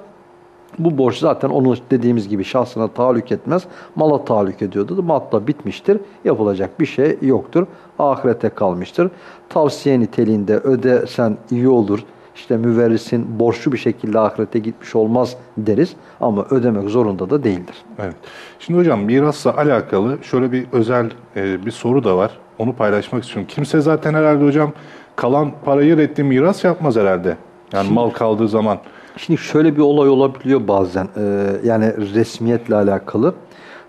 bu borç zaten onun dediğimiz gibi şahsına tahallük etmez, mala tahallük ediyordu. Mal da bitmiştir, yapılacak bir şey yoktur. Ahirete kalmıştır. Tavsiye niteliğinde ödesen iyi olur. İşte müverrisin borçlu bir şekilde ahirete gitmiş olmaz deriz ama ödemek zorunda da değildir. Evet. Şimdi hocam mirasla alakalı şöyle bir özel e, bir soru da var. Onu paylaşmak istiyorum. Kimse zaten herhalde hocam kalan parayı reddi miras yapmaz herhalde. Yani mal kaldığı zaman. Şimdi şöyle bir olay olabiliyor bazen. Ee, yani resmiyetle alakalı.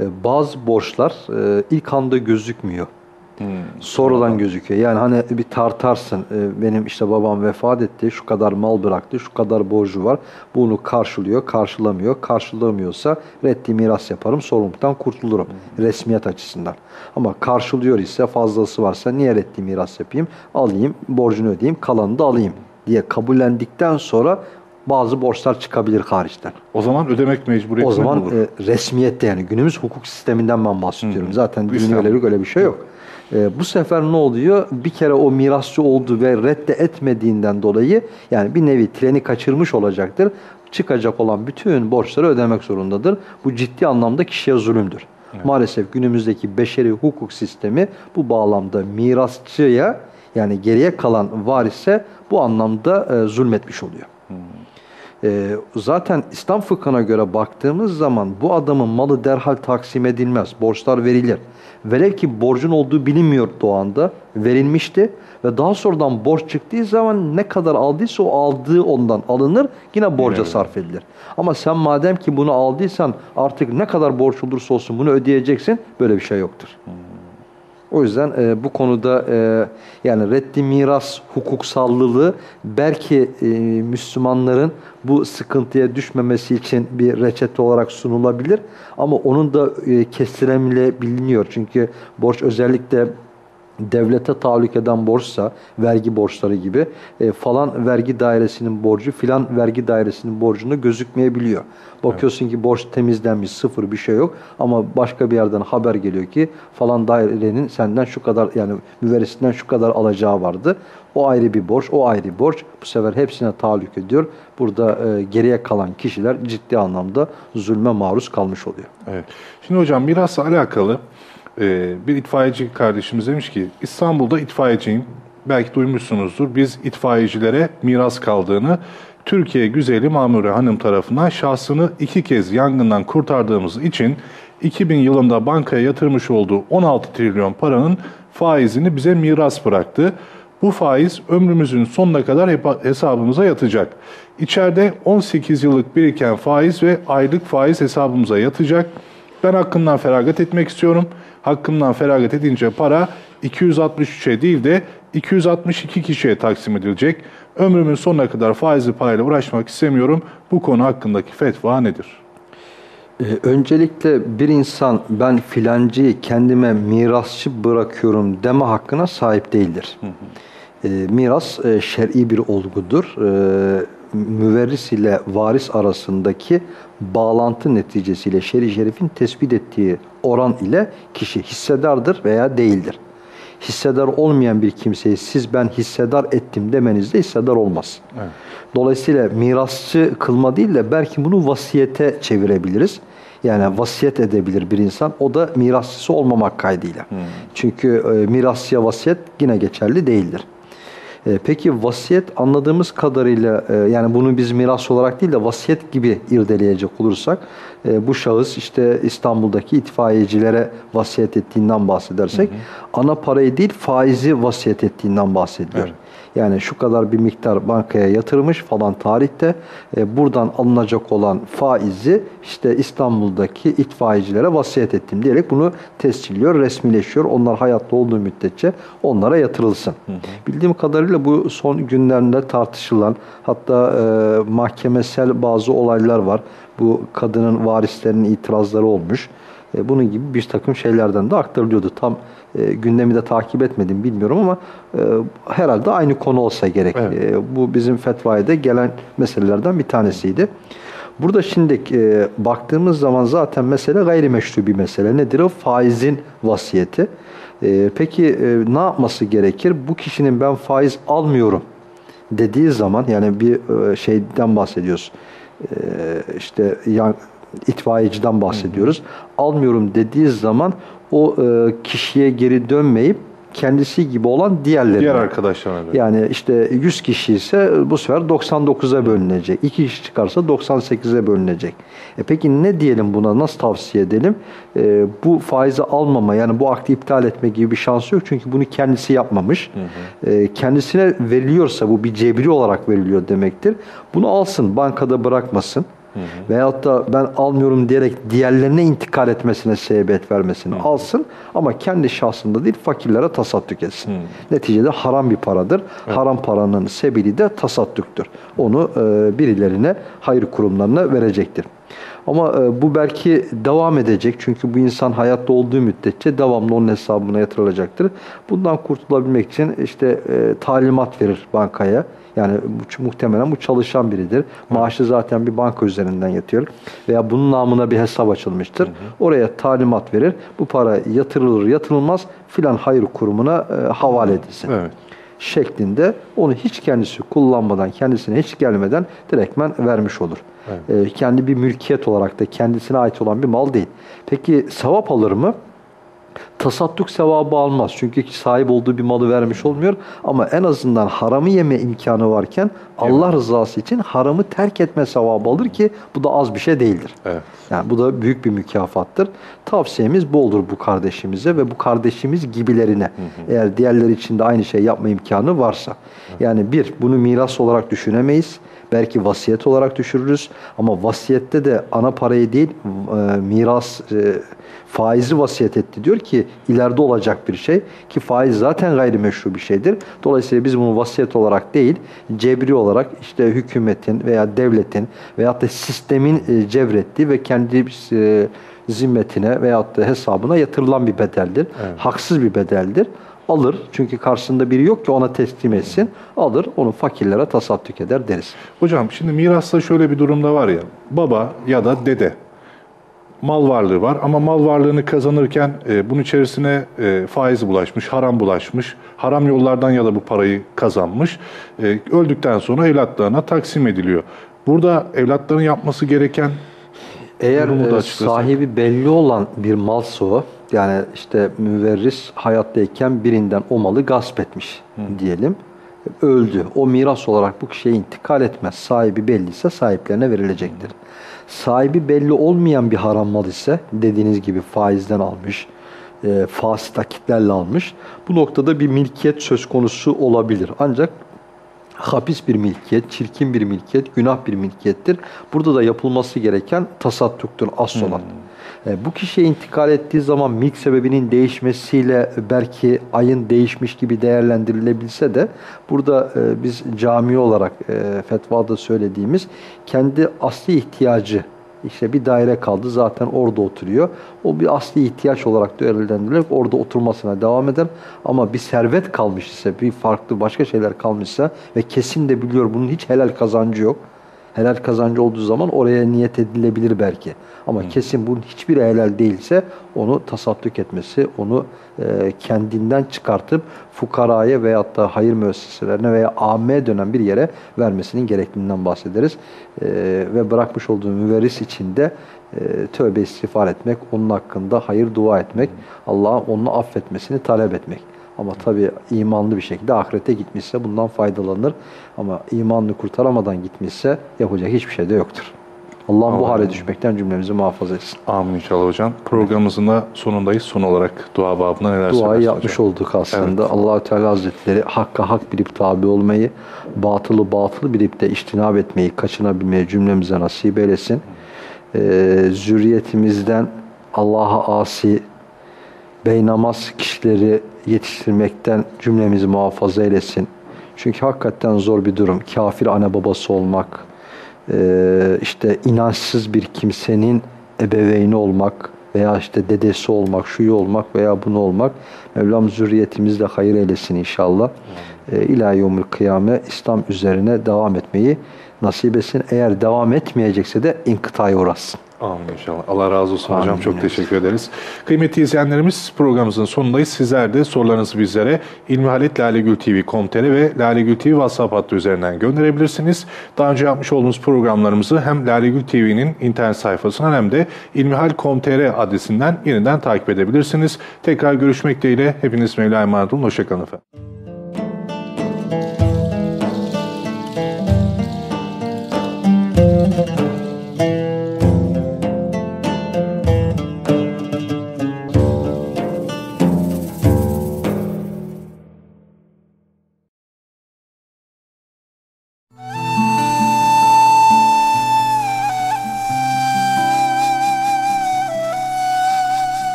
Ee, bazı borçlar e, ilk anda gözükmüyor. Sonradan gözüküyor. Yani hani bir tartarsın. e, benim işte babam vefat etti. Şu kadar mal bıraktı. Şu kadar borcu var. Bunu karşılıyor, karşılamıyor. Karşılamıyorsa reddi miras yaparım. Sorumluluktan kurtulurum. Resmiyet açısından. Ama karşılıyor ise fazlası varsa niye reddi miras yapayım? Alayım, borcunu ödeyeyim, kalanını da alayım diye kabullendikten sonra bazı borçlar çıkabilir hariçten. O zaman ödemek mecburiyeti O zaman olur. e, resmiyette yani günümüz hukuk sisteminden ben bahsediyorum. Zaten Bu İslam. dünya öyle bir şey yok. E, bu sefer ne oluyor? Bir kere o mirasçı oldu ve redde etmediğinden dolayı yani bir nevi treni kaçırmış olacaktır. Çıkacak olan bütün borçları ödemek zorundadır. Bu ciddi anlamda kişiye zulümdür. Maalesef günümüzdeki beşeri hukuk sistemi bu bağlamda mirasçıya yani geriye kalan varise bu anlamda e, zulmetmiş oluyor. Ee, zaten İslam fıkhına göre baktığımız zaman bu adamın malı derhal taksim edilmez. Borçlar verilir. Velev ki borcun olduğu bilinmiyor o anda verilmişti ve daha sonradan borç çıktığı zaman ne kadar aldıysa o aldığı ondan alınır yine borca Evet. sarf edilir. Ama sen madem ki bunu aldıysan artık ne kadar borç olursa olsun bunu ödeyeceksin böyle bir şey yoktur. O yüzden e, bu konuda e, yani reddi miras hukuksallılığı belki e, Müslümanların bu sıkıntıya düşmemesi için bir reçete olarak sunulabilir. Ama onun da e, kestirebiliniyor. Çünkü borç özellikle devlete tahallük eden borçsa, vergi borçları gibi e, falan vergi dairesinin borcu filan vergi dairesinin borcunda gözükmeyebiliyor. Bakıyorsun ki borç temizlenmiş, sıfır bir şey yok ama başka bir yerden haber geliyor ki falan dairenin senden şu kadar yani müverrisinden şu kadar alacağı vardı. O ayrı bir borç, o ayrı borç. Bu sefer hepsine tahallük ediyor. Burada e, geriye kalan kişiler ciddi anlamda zulme maruz kalmış oluyor. Evet. Şimdi hocam mirasla alakalı e, bir itfaiyeci kardeşimiz demiş ki İstanbul'da itfaiyeciyim. Belki duymuşsunuzdur. Biz itfaiyecilere miras kaldığını Türkiye güzeli Mamure Hanım tarafından şahsını iki kez yangından kurtardığımız için 2000 yılında bankaya yatırmış olduğu 16 trilyon paranın faizini bize miras bıraktı. Bu faiz ömrümüzün sonuna kadar hesabımıza yatacak. İçeride 18 yıllık biriken faiz ve aylık faiz hesabımıza yatacak. Ben hakkımdan feragat etmek istiyorum. Hakkımdan feragat edince para 263'e değil de 262 kişiye taksim edilecek. Ömrümün sonuna kadar faizli parayla uğraşmak istemiyorum. Bu konu hakkındaki fetva nedir? Ee, öncelikle bir insan ben filancıyı kendime mirasçı bırakıyorum deme hakkına sahip değildir. Ee, miras e, şer'i bir olgudur. Ee, müverris ile varis arasındaki bağlantı neticesiyle şer'i şerifin tespit ettiği oran ile kişi hissedardır veya değildir. Hissedar olmayan bir kimseyi siz ben hissedar ettim demenizde hissedar olmaz. Evet. Dolayısıyla mirasçı kılma değil de belki bunu vasiyete çevirebiliriz. Yani vasiyet edebilir bir insan. O da mirasçısı olmamak kaydıyla. Çünkü e, mirasçıya vasiyet yine geçerli değildir. E, peki vasiyet anladığımız kadarıyla e, yani bunu biz miras olarak değil de vasiyet gibi irdeleyecek olursak e, bu şahıs işte İstanbul'daki itfaiyecilere vasiyet ettiğinden bahsedersek ana parayı değil faizi vasiyet ettiğinden bahsediyor. Evet. Yani şu kadar bir miktar bankaya yatırmış falan tarihte e, buradan alınacak olan faizi işte İstanbul'daki itfaiyecilere vasiyet ettim diyerek bunu tescilliyor, resmileşiyor. Onlar hayatta olduğu müddetçe onlara yatırılsın. Bildiğim kadarıyla bu son günlerde tartışılan hatta e, mahkemesel bazı olaylar var. Bu kadının varislerinin itirazları olmuş. E, bunun gibi bir takım şeylerden de aktarılıyordu. Tam e, gündemi de takip etmedim bilmiyorum ama e, herhalde aynı konu olsa gerek. Evet. E, bu bizim fetvaya da gelen meselelerden bir tanesiydi. Burada şimdi e, baktığımız zaman zaten mesele gayrimeşru bir mesele. Nedir o? Faizin vasiyeti. E, peki e, ne yapması gerekir? Bu kişinin ben faiz almıyorum dediği zaman yani bir e, şeyden bahsediyoruz. E, işte yan, itfaiyeciden bahsediyoruz. Almıyorum dediği zaman o e, kişiye geri dönmeyip kendisi gibi olan diğerlerine. Diğer arkadaşlarına da. Yani işte 100 kişi ise bu sefer 99'a bölünecek. 2 kişi çıkarsa 98'e bölünecek. E peki ne diyelim buna? Nasıl tavsiye edelim? E, bu faizi almama yani bu akdi iptal etme gibi bir şansı yok. Çünkü bunu kendisi yapmamış. E, kendisine veriliyorsa bu bir cebri olarak veriliyor demektir. Bunu alsın, bankada bırakmasın. Veyahut da ben almıyorum diyerek diğerlerine intikal etmesine sebebiyet vermesini alsın ama kendi şahsında değil fakirlere tasadduk etsin. Neticede haram bir paradır. Haram paranın sebili de tasaddüktür. Onu e, birilerine hayır kurumlarına verecektir. Ama e, bu belki devam edecek çünkü bu insan hayatta olduğu müddetçe devamlı onun hesabına yatırılacaktır. Bundan kurtulabilmek için işte e, talimat verir bankaya. Yani bu, muhtemelen bu çalışan biridir. Maaşı zaten bir banka üzerinden yatıyor. Veya bunun namına bir hesap açılmıştır. Oraya talimat verir. Bu para yatırılır yatırılmaz filan hayır kurumuna e, havale edilsin. Evet. Şeklinde onu hiç kendisi kullanmadan, kendisine hiç gelmeden direktmen vermiş olur. E, kendi bir mülkiyet olarak da kendisine ait olan bir mal değil. Peki sevap alır mı? Tasadduk sevabı almaz. Çünkü sahip olduğu bir malı vermiş olmuyor. Ama en azından haramı yeme imkanı varken Allah rızası için haramı terk etme sevabı alır ki bu da az bir şey değildir. Evet. Yani bu da büyük bir mükafattır. Tavsiyemiz bu olur bu kardeşimize ve bu kardeşimiz gibilerine. Eğer diğerleri için de aynı şey yapma imkanı varsa. Yani bir, bunu miras olarak düşünemeyiz. Belki vasiyet olarak düşürürüz. Ama vasiyette de ana parayı değil, e, miras e, faizi vasiyet etti. Diyor ki ileride olacak bir şey ki faiz zaten gayrimeşru bir şeydir. Dolayısıyla biz bunu vasiyet olarak değil, cebri olarak işte hükümetin veya devletin veyahut da sistemin e, cevrettiği ve kendi e, zimmetine veyahut da hesabına yatırılan bir bedeldir. Haksız bir bedeldir. Alır çünkü karşısında biri yok ki ona teslim etsin. Alır onu fakirlere tasaddük eder deriz. Hocam şimdi mirasta şöyle bir durumda var ya, baba ya da dede mal varlığı var ama mal varlığını kazanırken e, bunun içerisine e, faiz bulaşmış, haram bulaşmış, haram yollardan ya da bu parayı kazanmış. E, öldükten sonra evlatlarına taksim ediliyor. Burada evlatların yapması gereken Eğer e, sahibi belli olan bir malsa o, yani işte müverris hayattayken birinden o malı gasp etmiş diyelim. Öldü. O miras olarak bu kişiye intikal etmez. Sahibi belliyse sahiplerine verilecektir. Sahibi belli olmayan bir haram mal ise dediğiniz gibi faizden almış, e, fasit akitlerle almış. Bu noktada bir milkiyet söz konusu olabilir. Ancak hapis bir milkiyet, çirkin bir milkiyet, günah bir milkiyettir. Burada da yapılması gereken tasadduktur asıl olan. E, bu kişiye intikal ettiği zaman milk sebebinin değişmesiyle belki ayın değişmiş gibi değerlendirilebilse de burada e, biz cami olarak e, fetvada söylediğimiz kendi asli ihtiyacı işte bir daire kaldı zaten orada oturuyor. O bir asli ihtiyaç olarak değerlendirilerek orada oturmasına devam eder. Ama bir servet kalmış ise, bir farklı başka şeyler kalmışsa ve kesin de biliyor bunun hiç helal kazancı yok. Helal kazancı olduğu zaman oraya niyet edilebilir belki. Ama kesin bunun hiçbir helal değilse onu tasadduk etmesi, onu e, kendinden çıkartıp fukaraya veyahut da hayır müesseselerine veya ammeye dönen bir yere vermesinin gerekliliğinden bahsederiz. E, ve bırakmış olduğu müverris için de e, tövbe istiğfar etmek, onun hakkında hayır dua etmek, Allah'a onu affetmesini talep etmek. Ama tabii imanlı bir şekilde ahirete gitmişse bundan faydalanır. Ama imanını kurtaramadan gitmişse yapacak hiçbir şey de yoktur. Allah'ım bu hale düşmekten cümlemizi muhafaza etsin. Amin inşallah hocam. Programımızın da sonundayız. Son olarak dua babına neler Duayı yapmış hocam? olduk aslında. Allahü Teala Hazretleri hakka hak bilip tabi olmayı, batılı batılı bilip de iştinab etmeyi, kaçınabilmeyi cümlemize nasip eylesin. Ee, zürriyetimizden Allah'a asi, beynamaz kişileri yetiştirmekten cümlemizi muhafaza eylesin. Çünkü hakikaten zor bir durum. Kafir anne babası olmak, e, işte inançsız bir kimsenin ebeveyni olmak veya işte dedesi olmak, şuyu olmak veya bunu olmak. Mevlam zürriyetimizle hayır eylesin inşallah. E, İlahi yevmül kıyame İslam üzerine devam etmeyi nasip etsin. Eğer devam etmeyecekse de inkıtaya uğrasın. Amin inşallah. Allah razı olsun hocam. Amin. Çok teşekkür ederiz. Kıymetli izleyenlerimiz programımızın sonundayız. Sizler de sorularınızı bizlere ilmihaletlalegültv.com.tr ve Lalegül TV WhatsApp hattı üzerinden gönderebilirsiniz. Daha önce yapmış olduğumuz programlarımızı hem Lalegül TV'nin internet sayfasından hem de ilmihal.com.tr adresinden yeniden takip edebilirsiniz. Tekrar görüşmek dileğiyle. Hepiniz Mevla emanet olun. Hoşçakalın efendim.